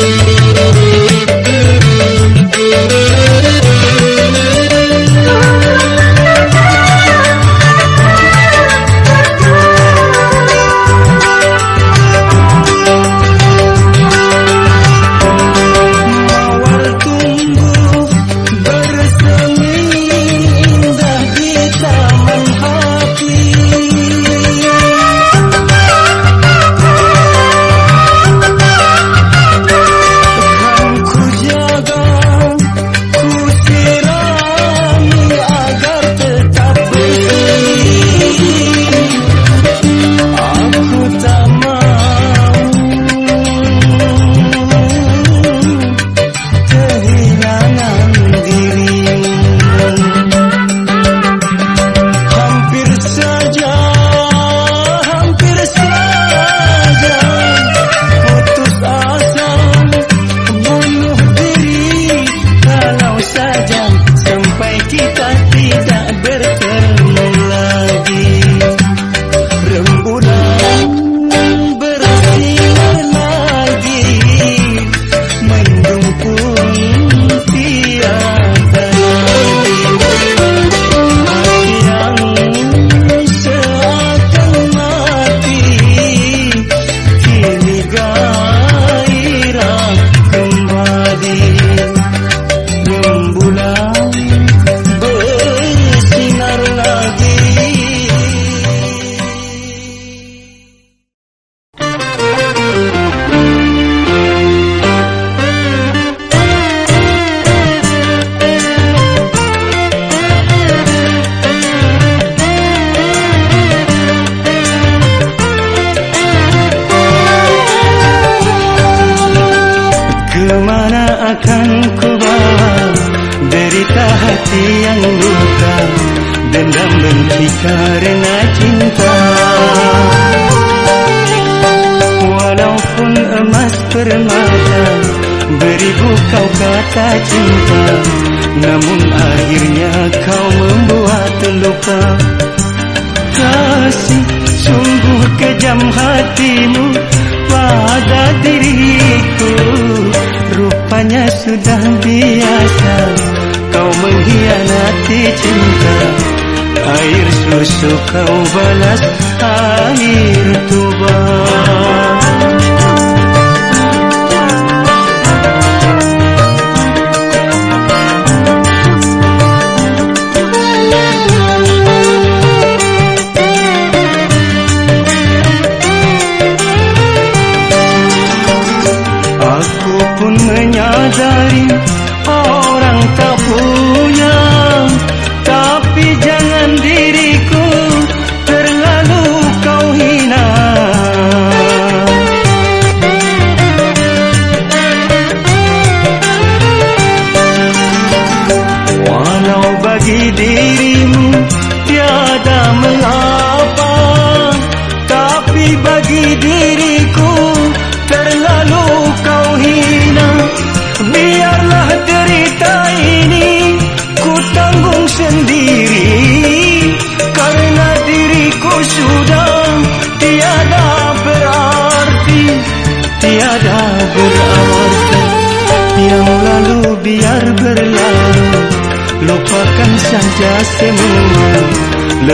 Thank you.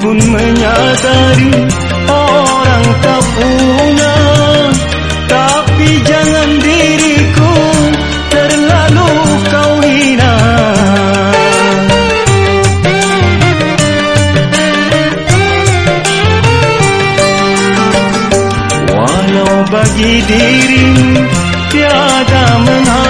pun menyadari orang tak punya. Tapi jangan diriku terlalu kau hina. Walau bagi dirimu tiada mengapa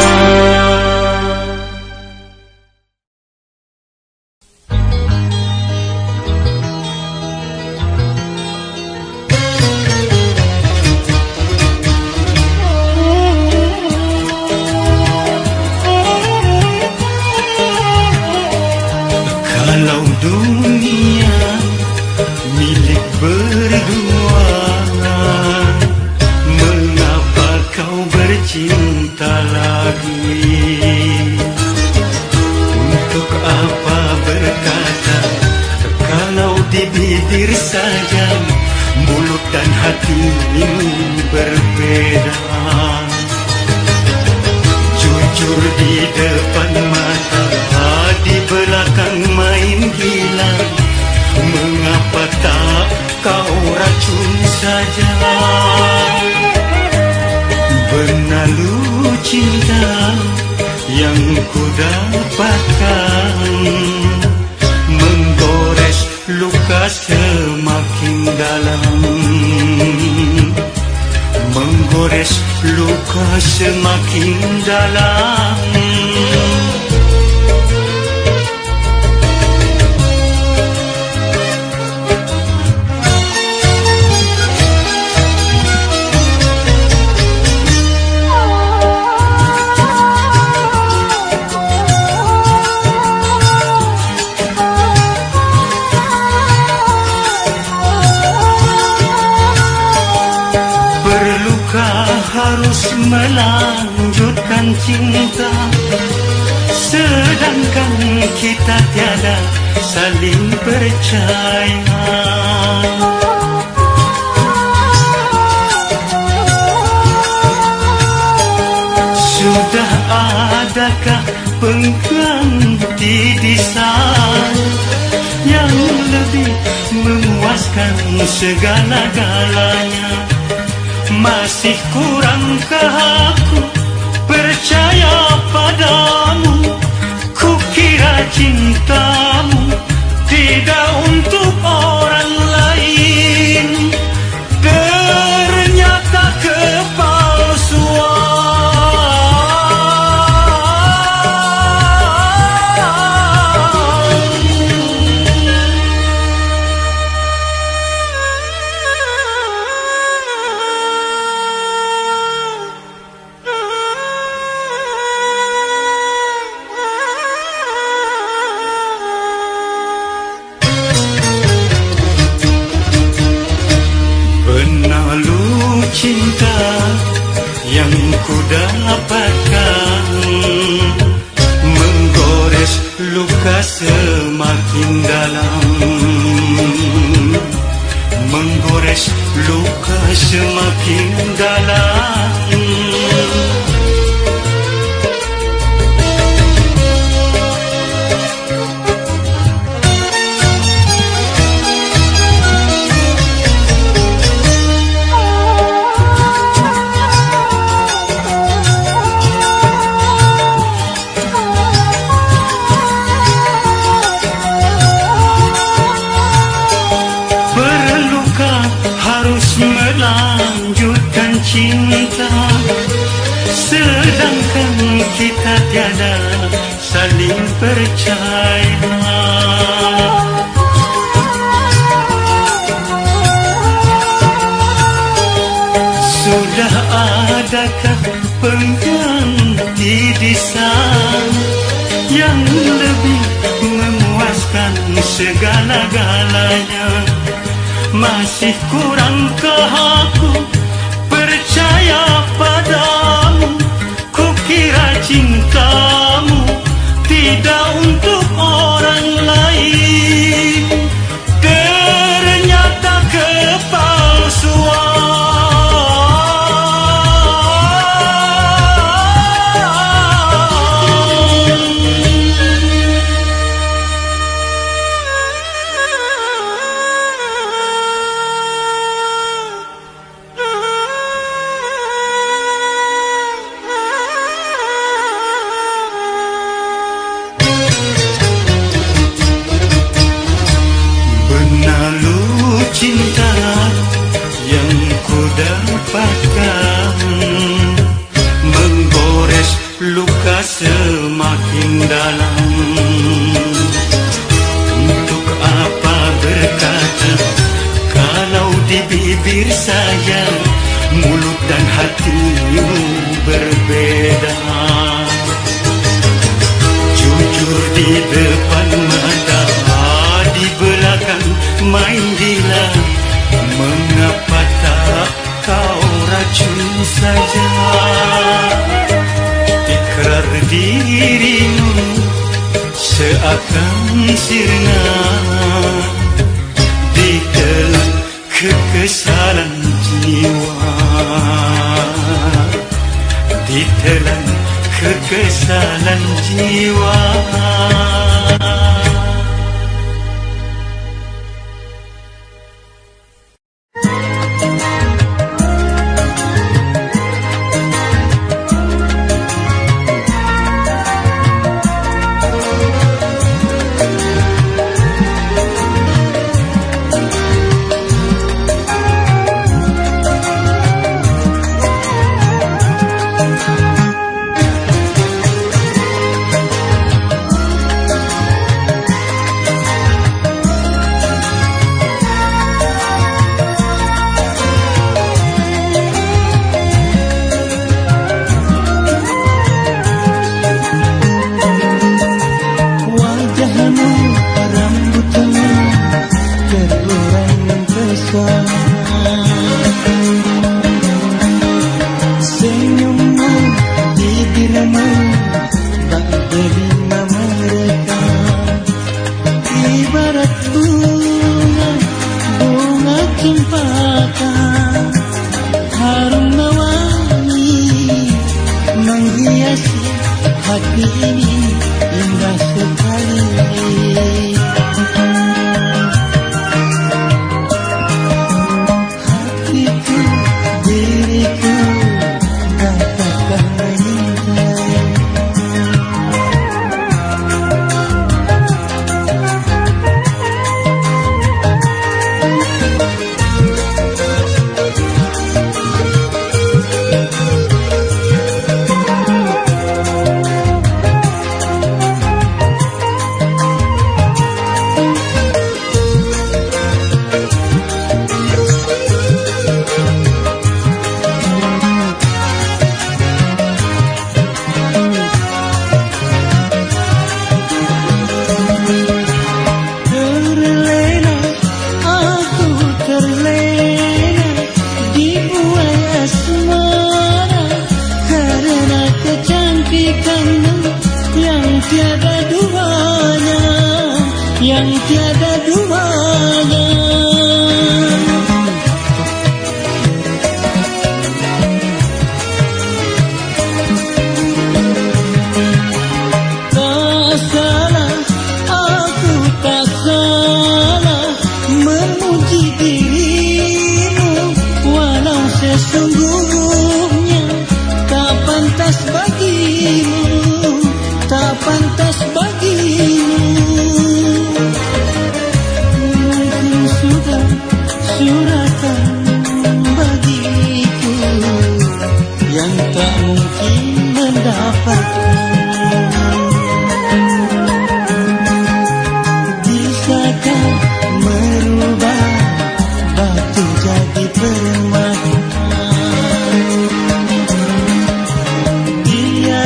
Ujala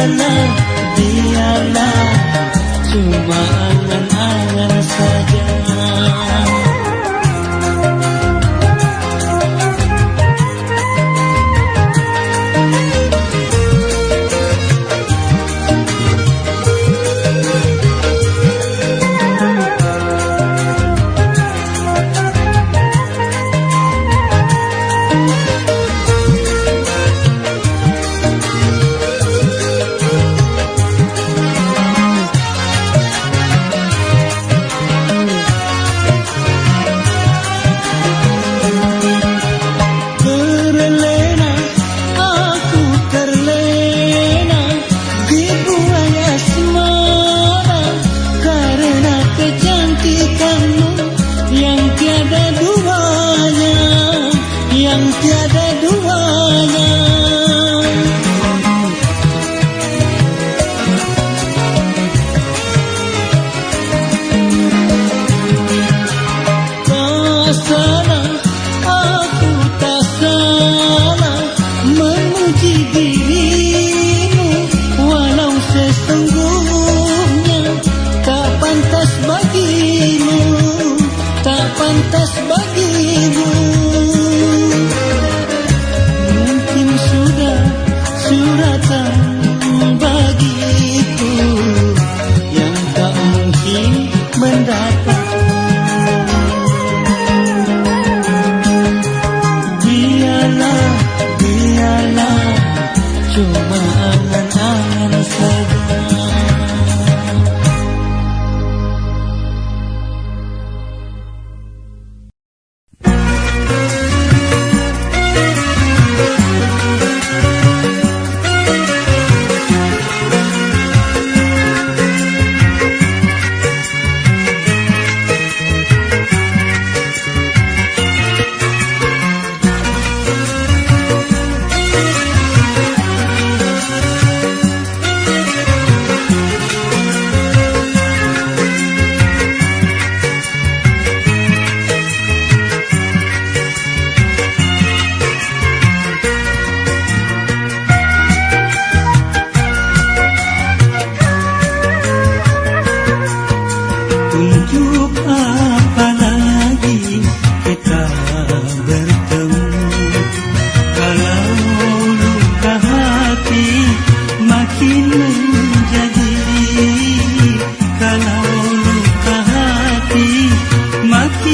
Biarlah, biarlah. Cuma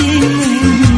feeling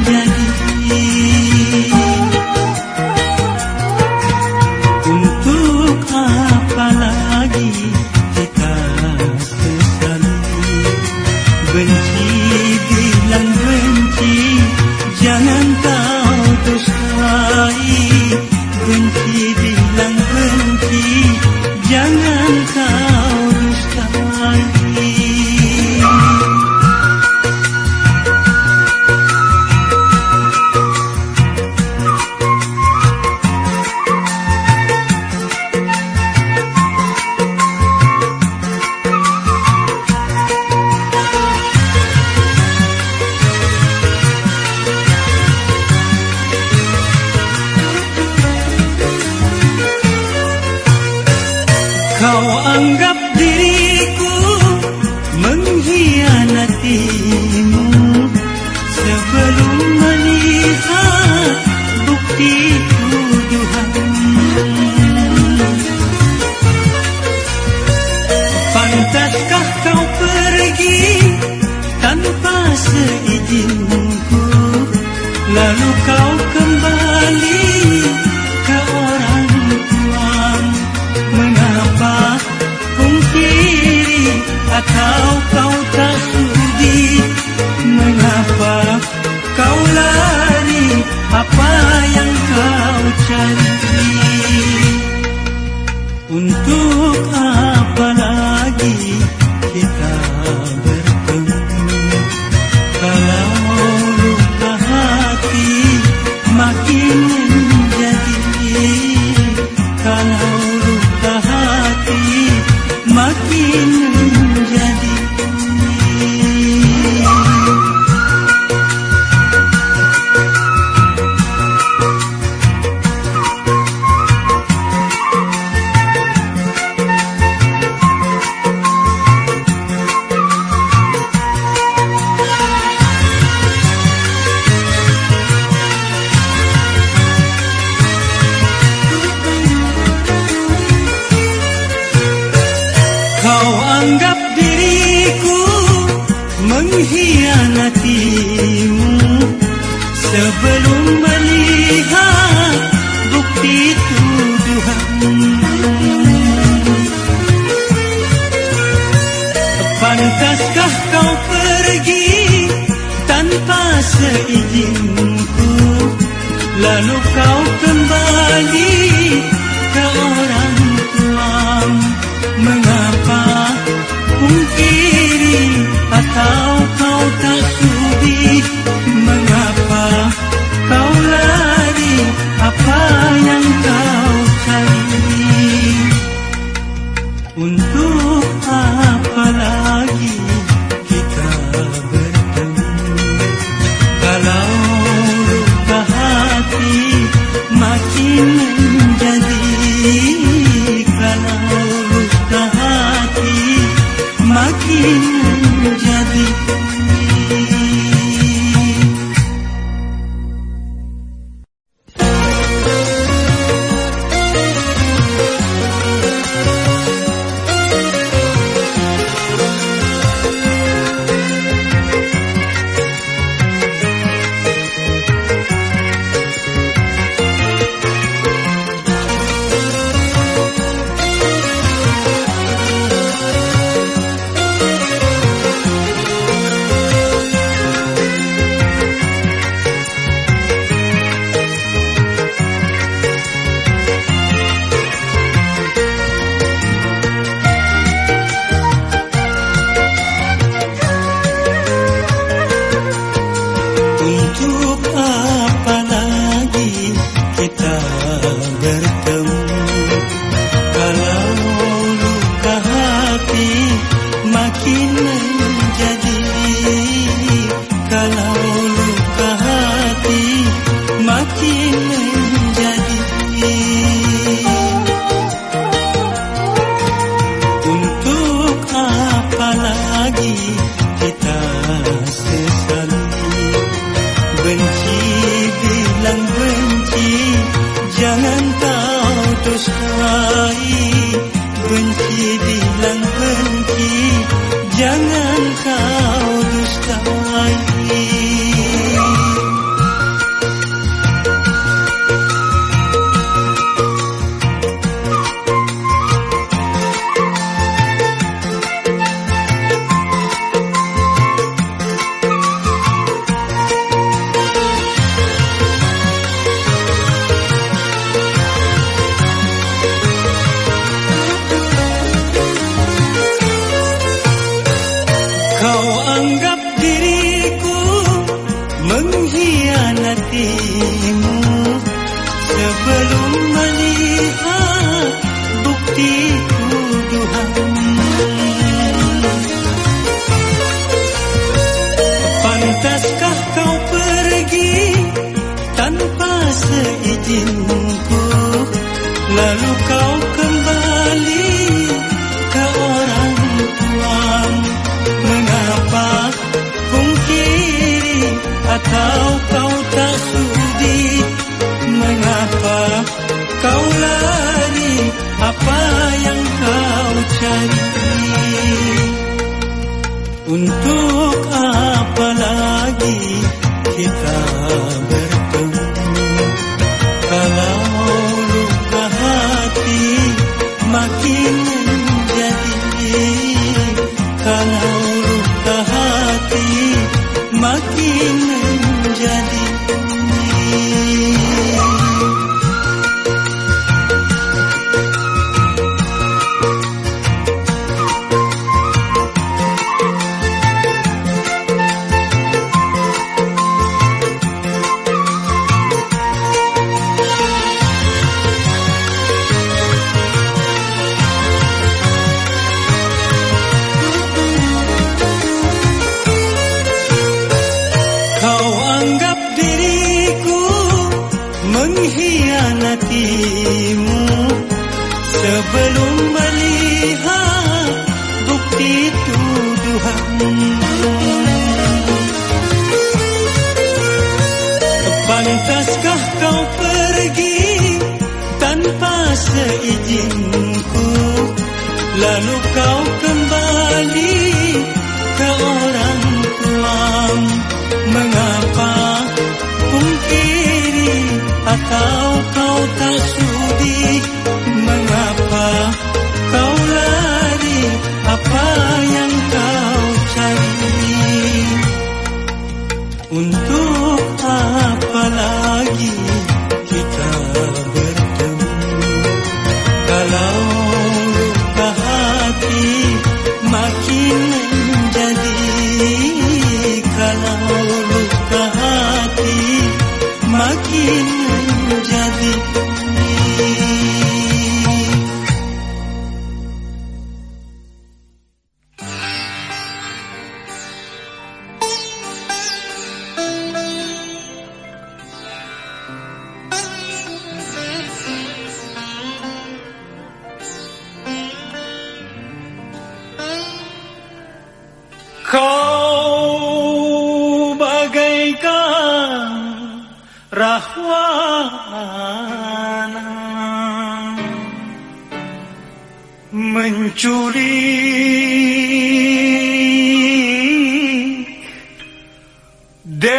Dewi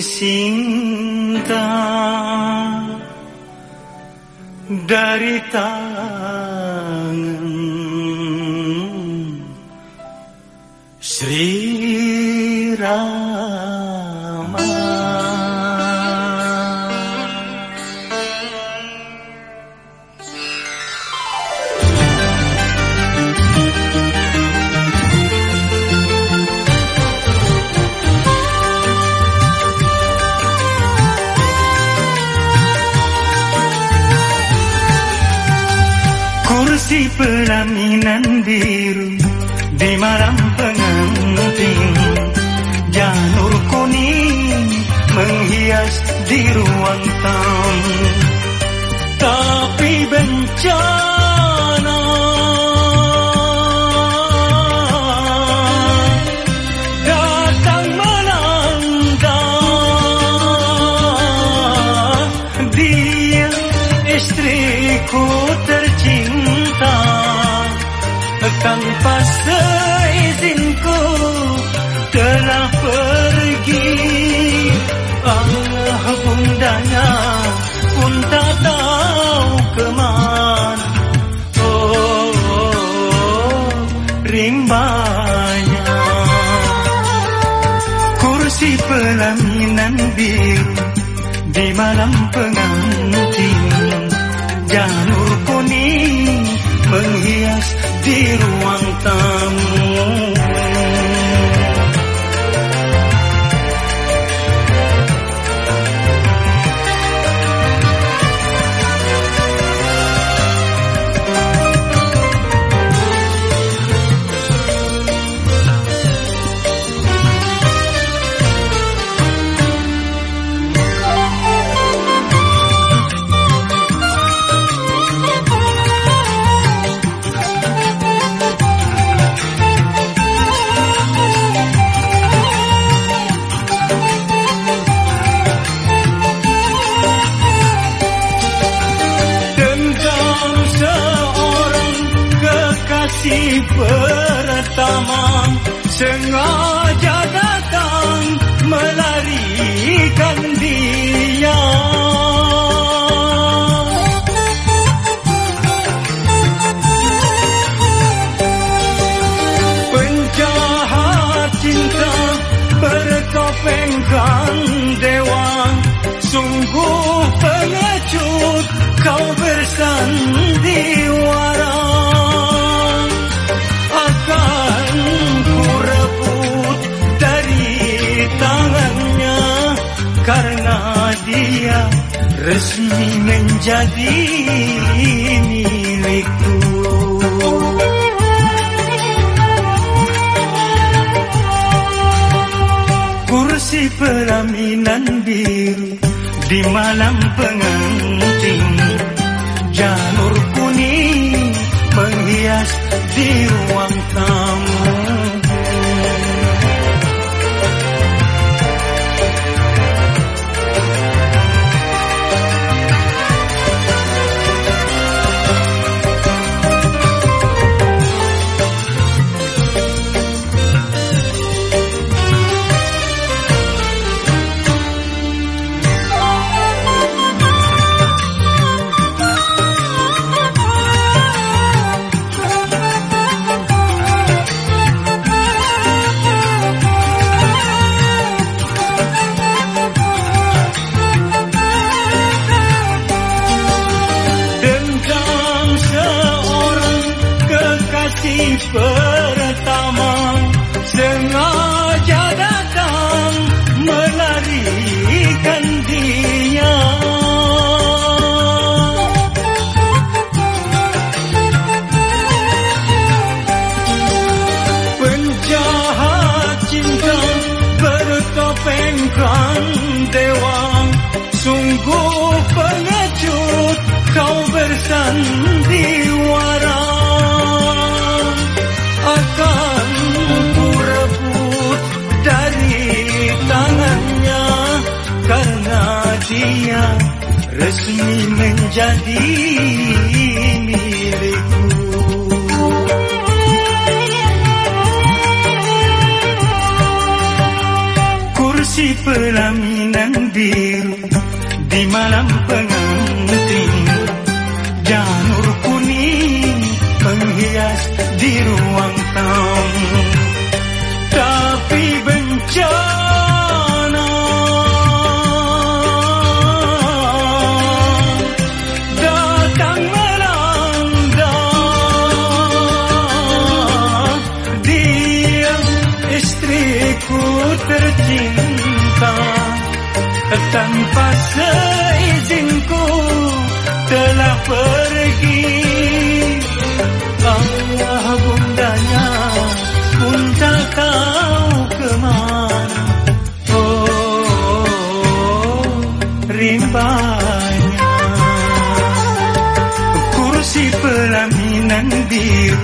Sinta dari darita. marang pengantin Janur kuning menghias di ruang tamu. Tapi bencana sengaja datang melarikan dia. Sungguh pengecut kau bersandiwa resmi menjadi milikku. Kursi pelaminan biru di malam pengantin. Janur kuning menghias di ruang tamu. resmi menjadi Kursi pelaminan biru di malam pengantin Janur kuning penghias di ruang terpaksa izinku telah pergi. Allah bundanya pun tak tahu kemana? Oh, oh, oh rimbanya. Kursi pelaminan biru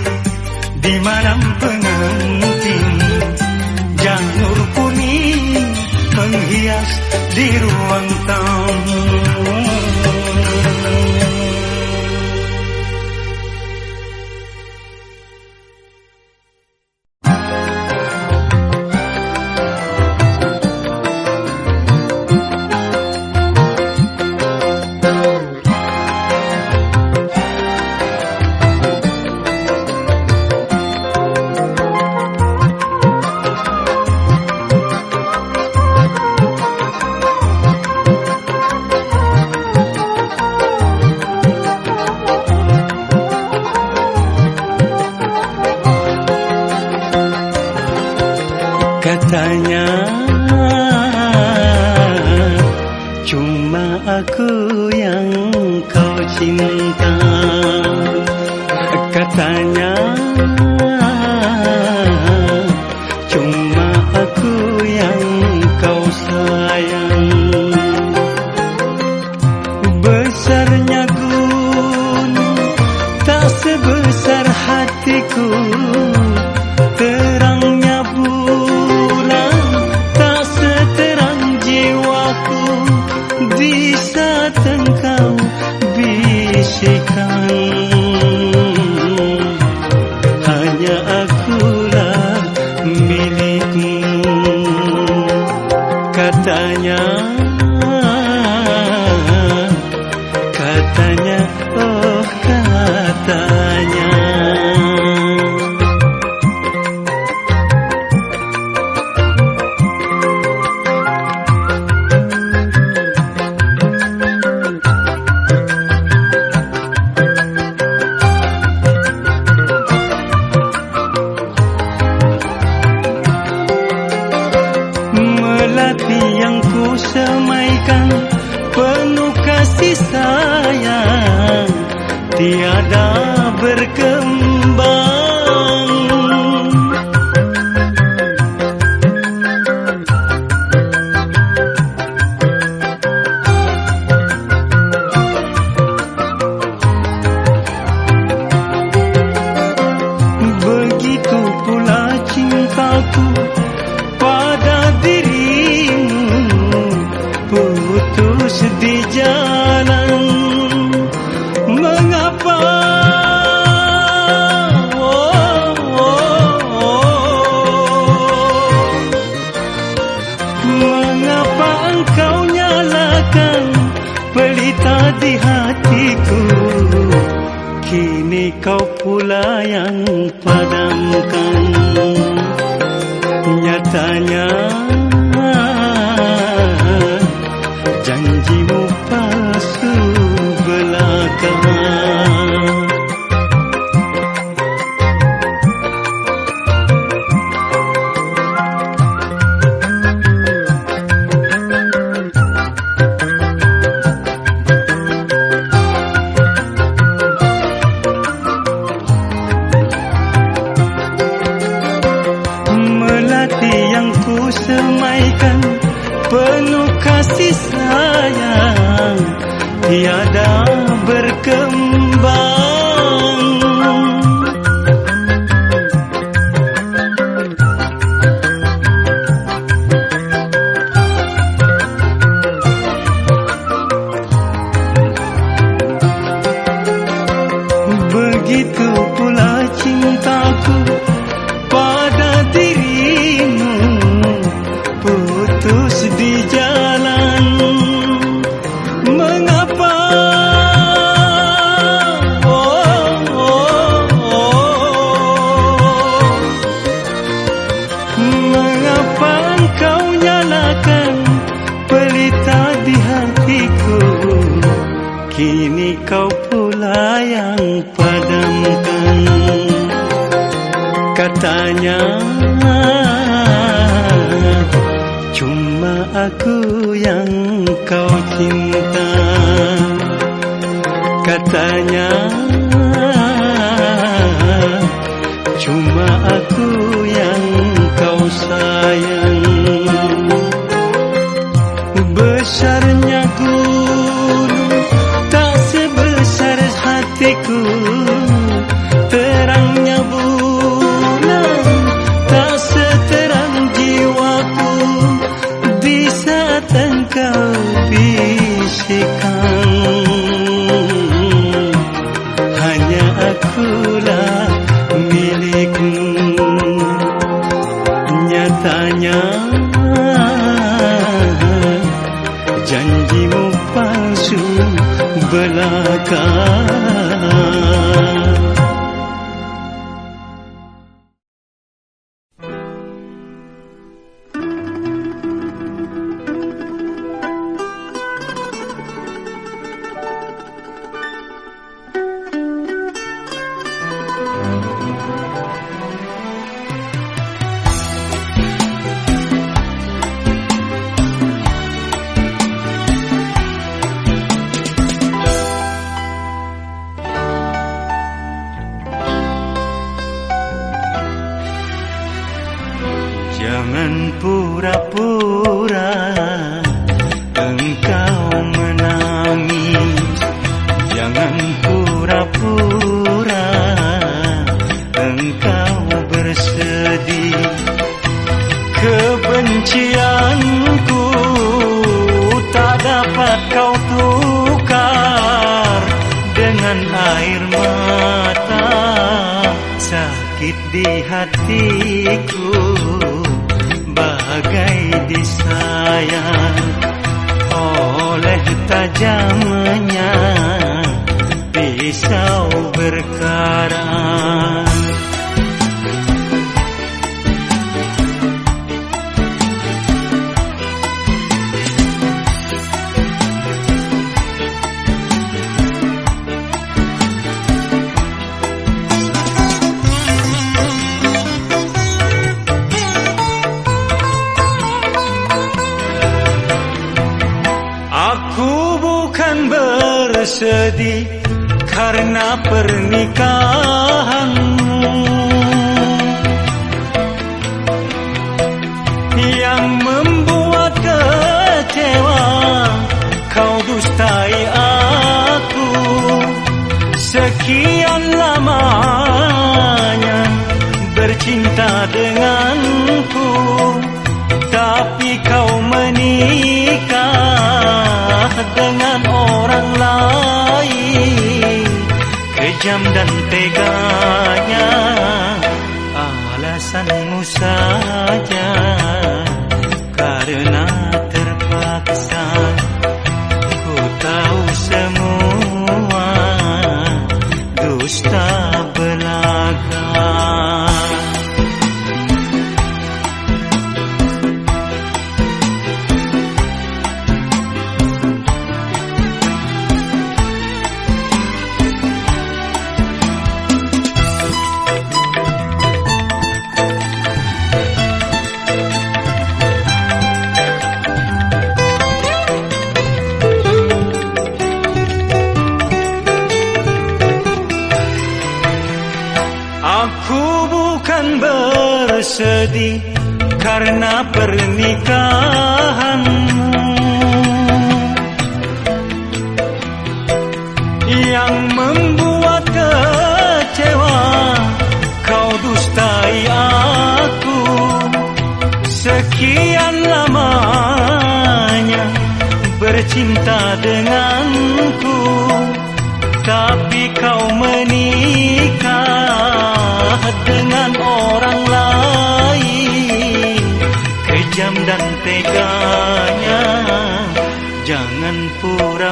di malam pengenang ధీరువంతం Kini kau pula yang padamkan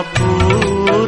pura.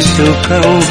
सुखबलुब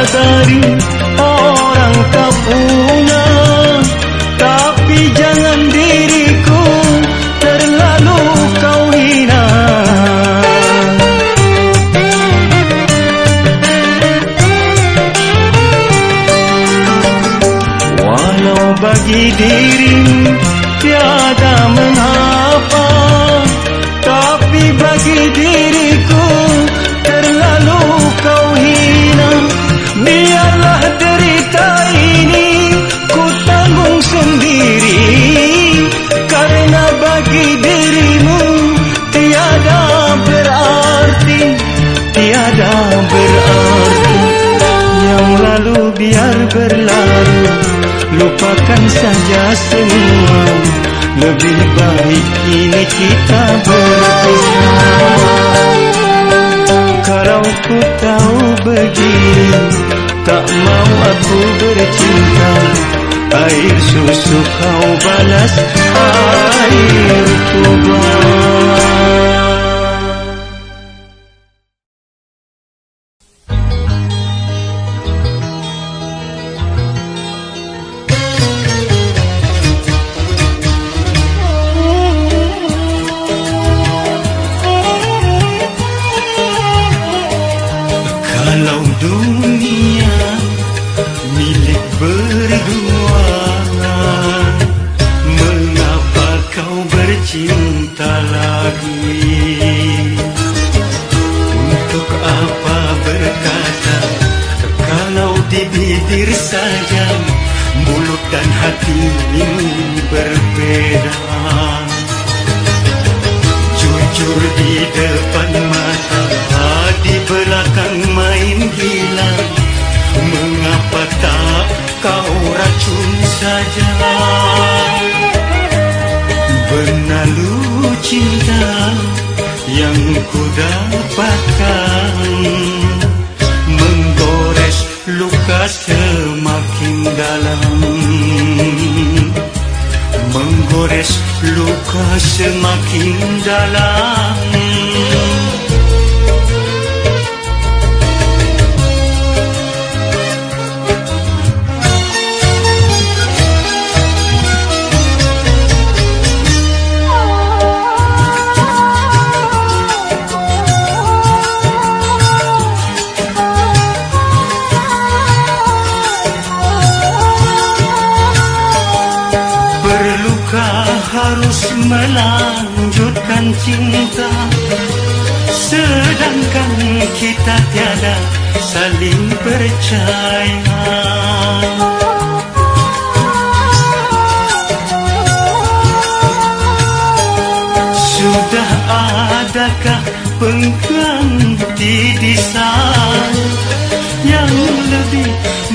menyadari saja semua Lebih baik ini kita berpisah kalau ku tahu begini Tak mau aku bercinta. Air susu kau balas Air tuba Sudah adakah pengganti di sana Yang lebih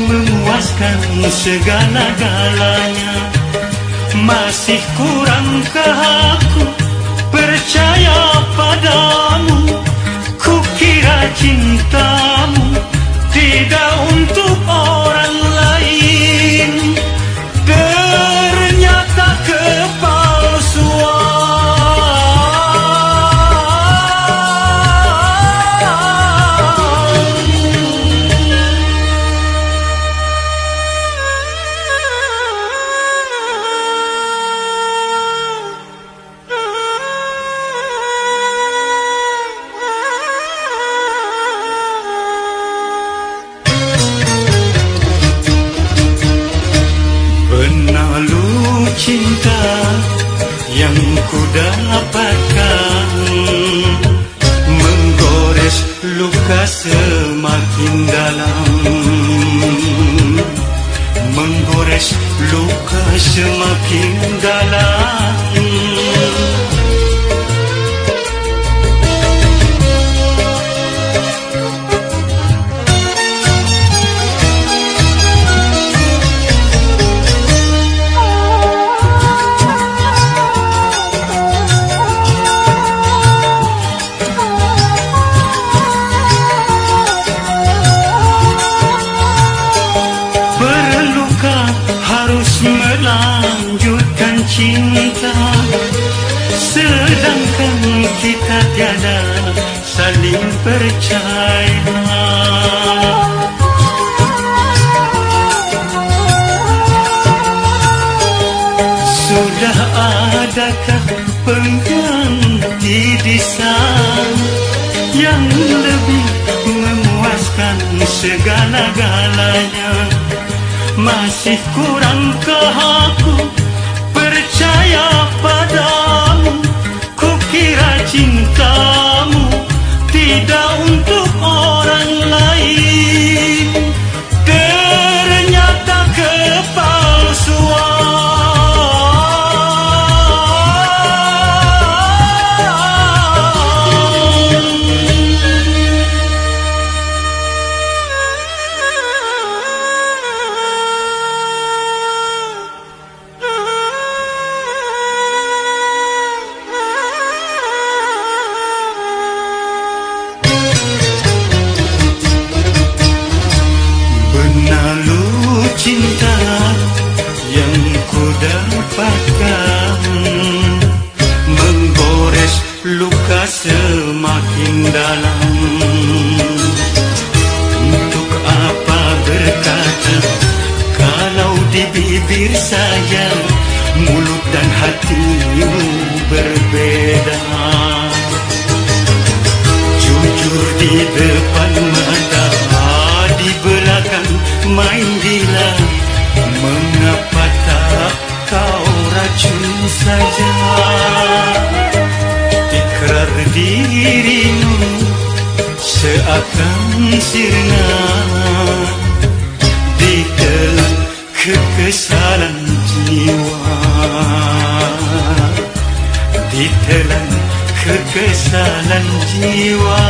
memuaskan segala-galanya? Masih kurangkah aku percaya padamu? Ku kira cintamu tidak untuk dalam. Untuk apa berkata Kalau di bibir saya Mulut dan hatimu berbeda. Jujur di depan mata Di belakang main gila. Mengapa tak kau racun saja? Ikrar dirimu Seakan sirna Ditelan kekesalan jiwa. Ditelan kekesalan jiwa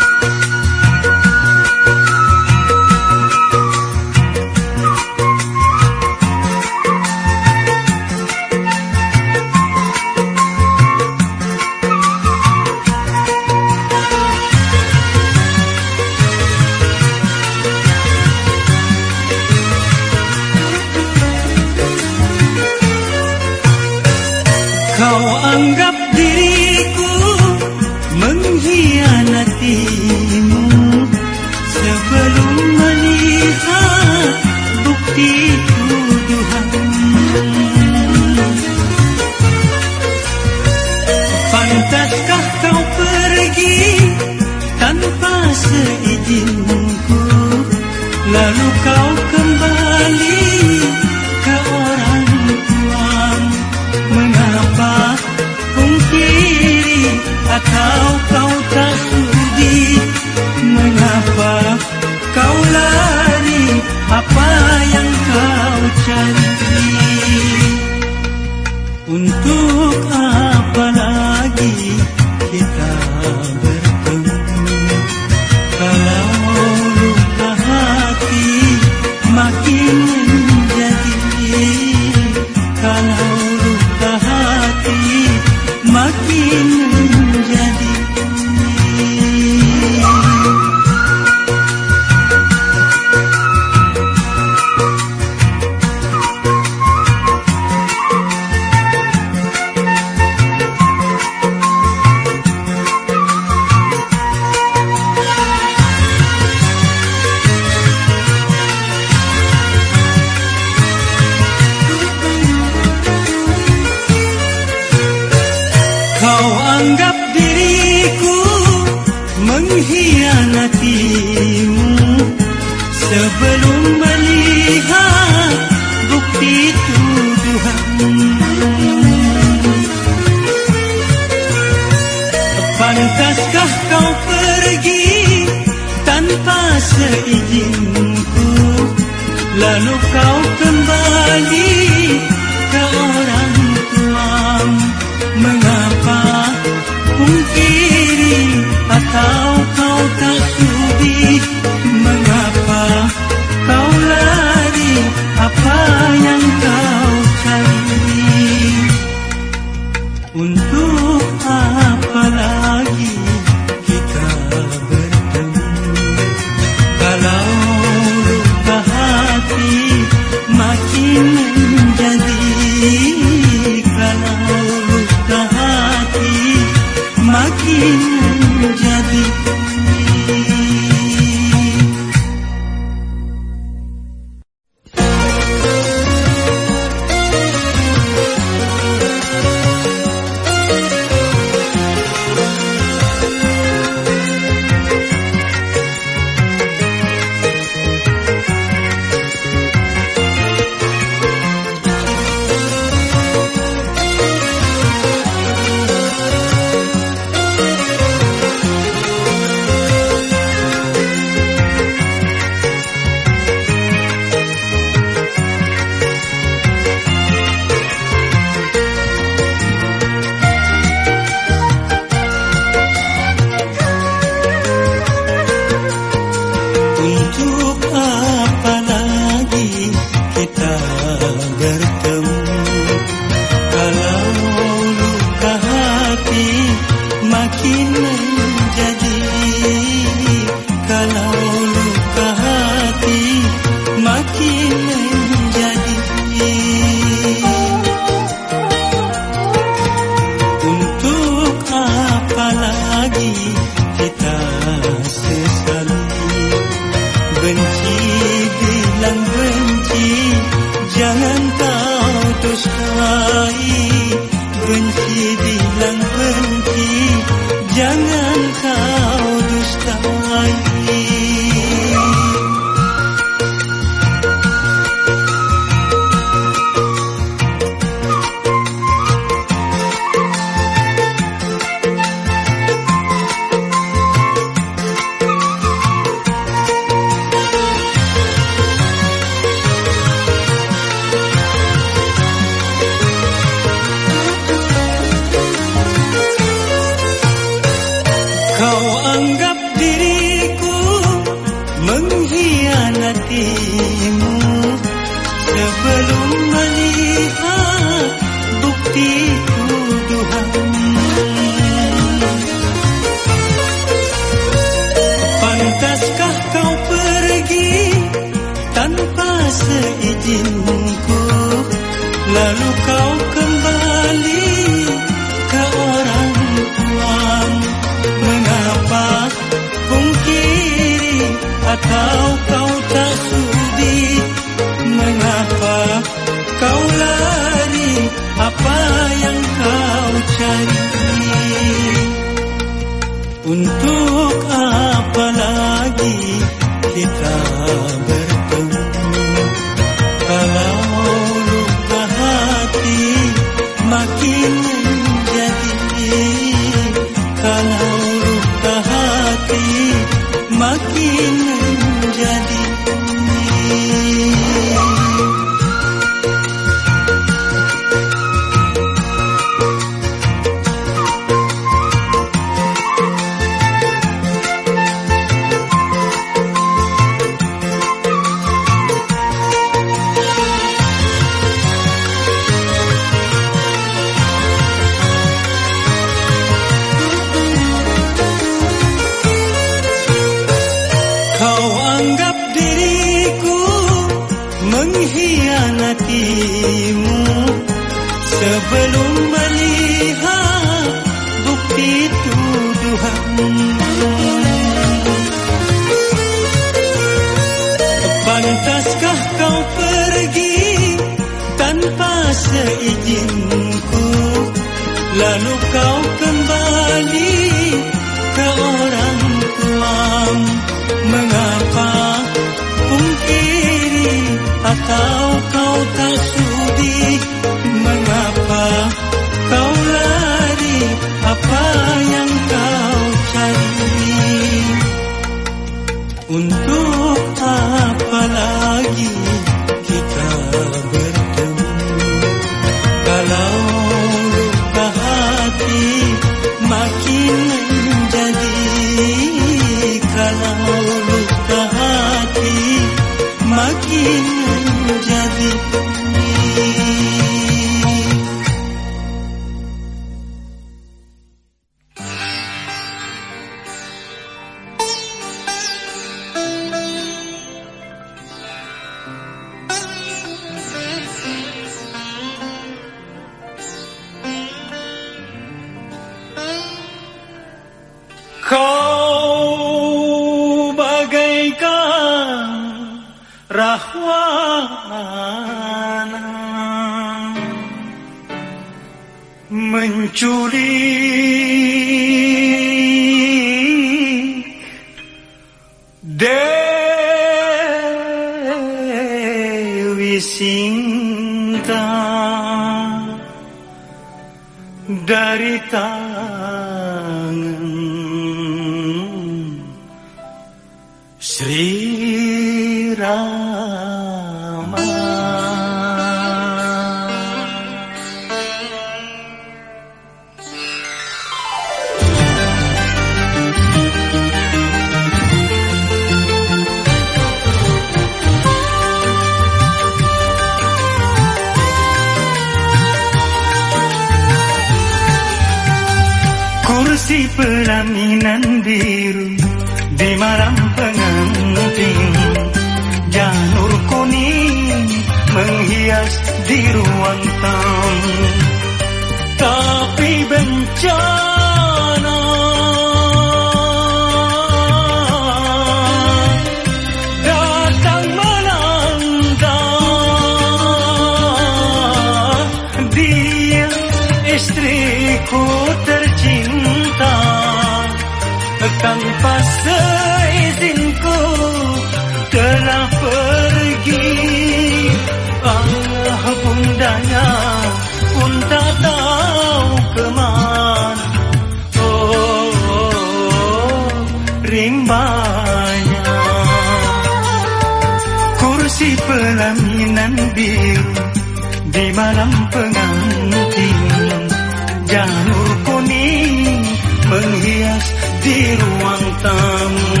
kuning menghias di ruang tamu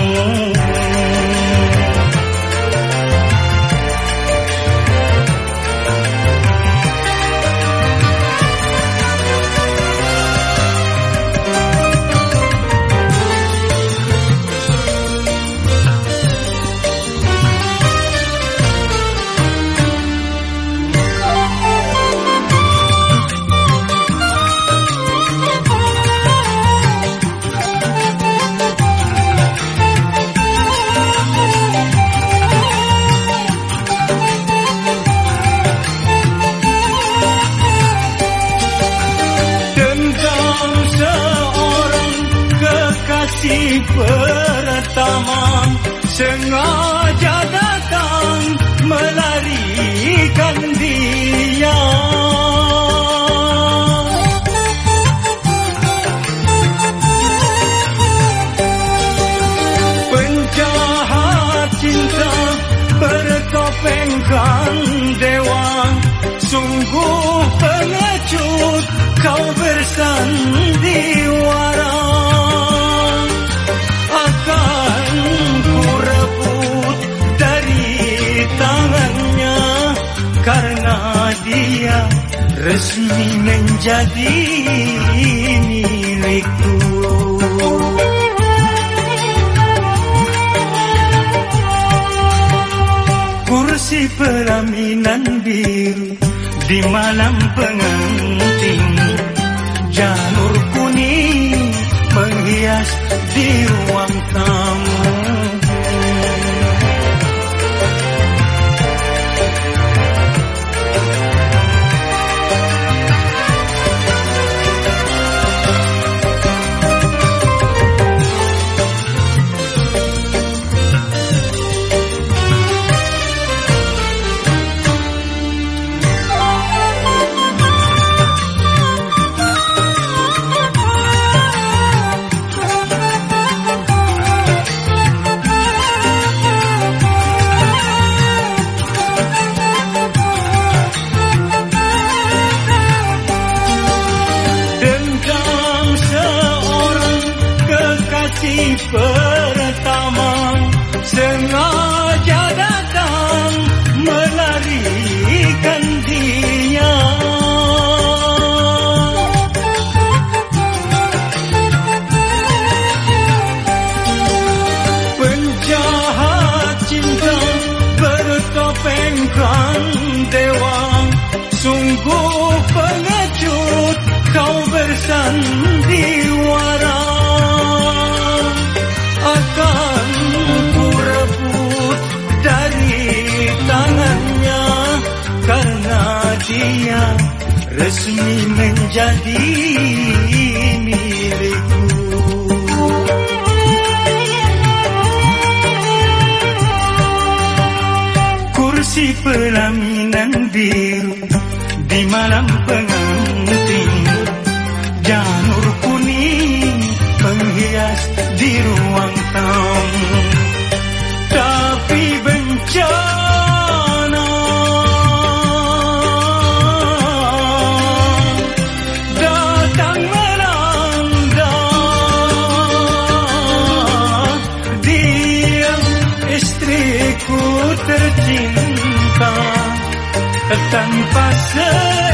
resmi menjadi milikku. Kursi pelaminan biru di malam pengantin. Janur kuning menghias di ruang tamu. resmi menjadi milikku. Kursi pelami 当发生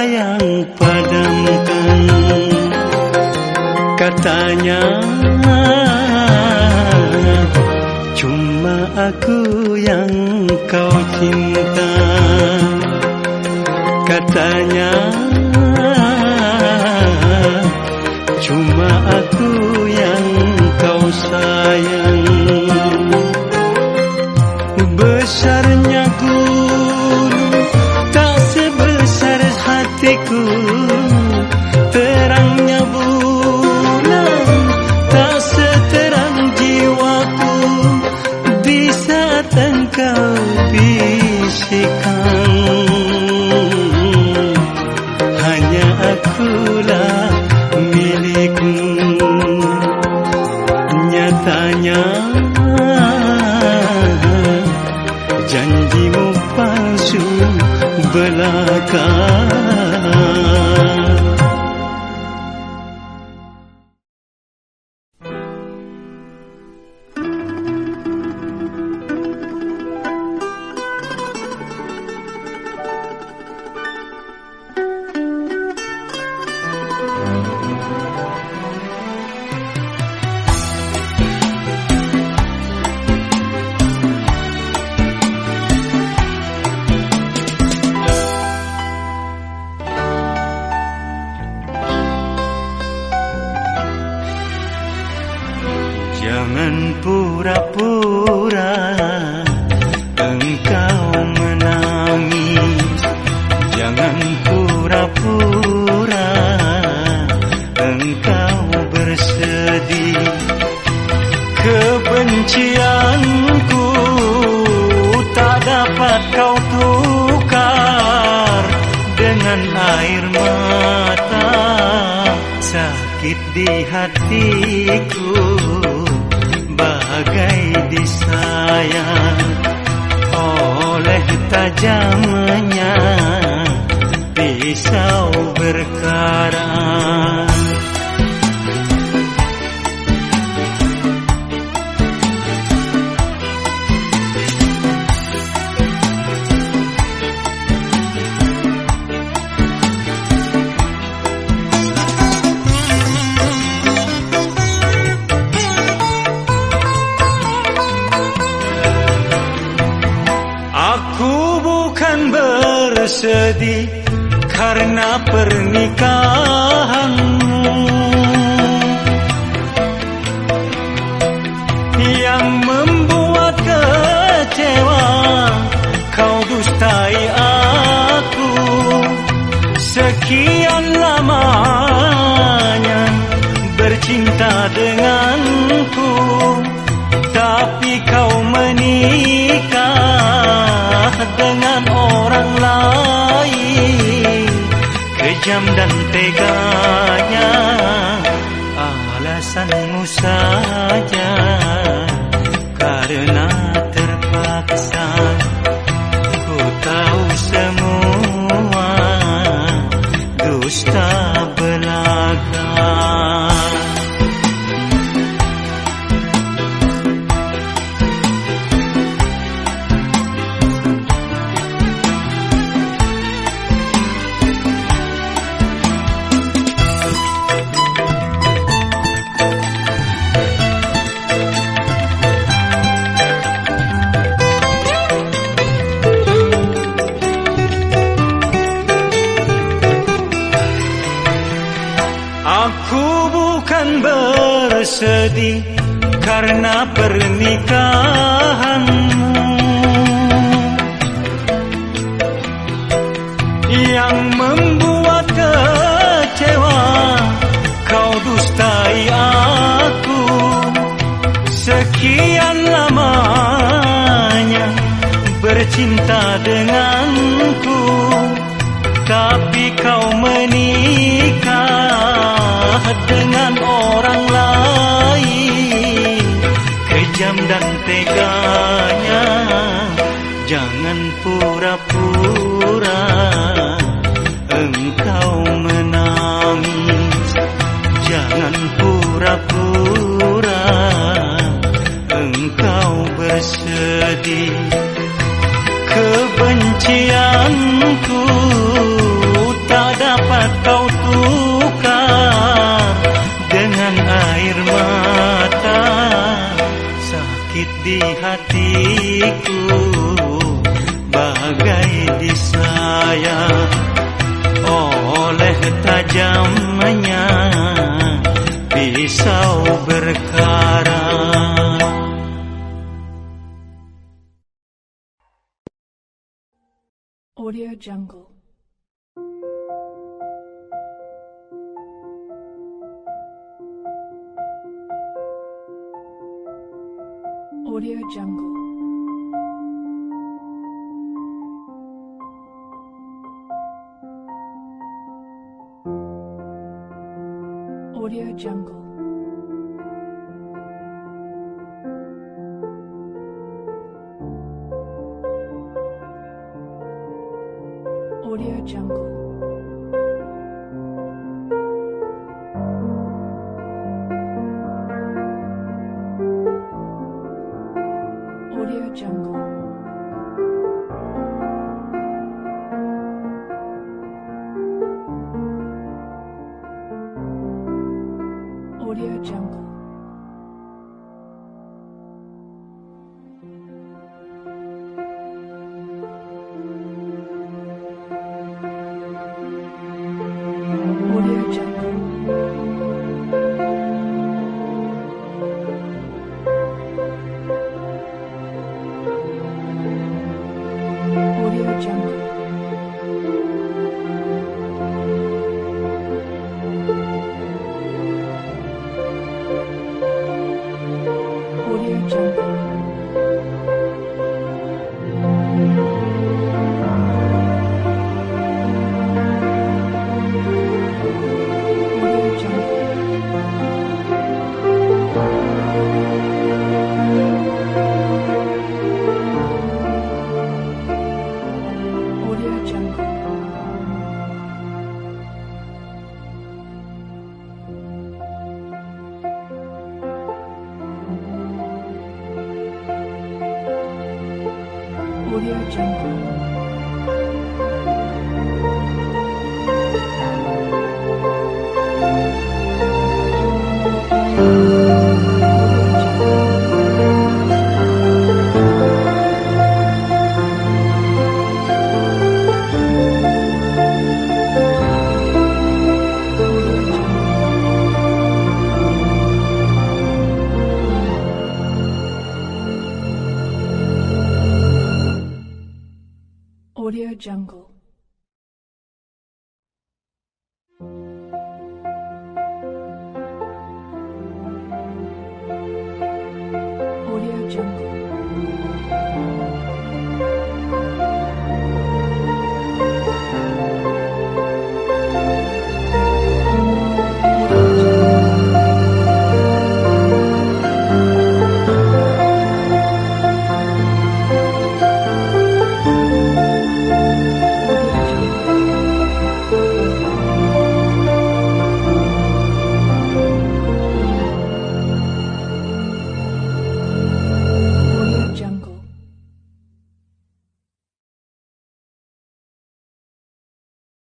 sayang padamkan. Katanya Cuma aku yang kau cinta. Katanya Cuma aku yang kau sayang. Besarnya dan. Jungle.